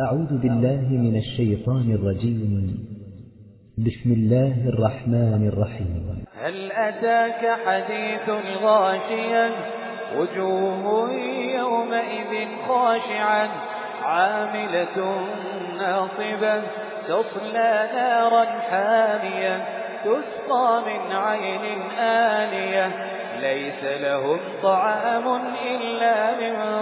أعوذ بالله من الشيطان الرجيم. بسم الله الرحمن الرحيم. هل أتاك حديث الغاشية وجوه يومئذ خاشعا. عاملة ناصبة. تصلى نارا حامية. تسقى من عين آنية. ليس لهم طعام إلا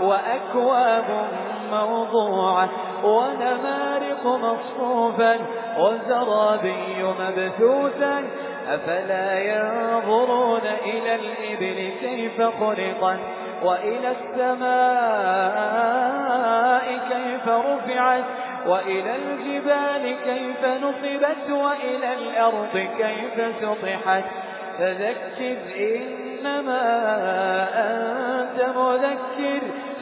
وأكواب موضوعة ونمارق مصفوفا وزرابي مبثوثا أفلا ينظرون إلى الإبل كيف خلقت وإلى السماء كيف رفعت وإلى الجبال كيف نصبت وإلى الأرض كيف سطحت. فذكر إنما أنت مذكر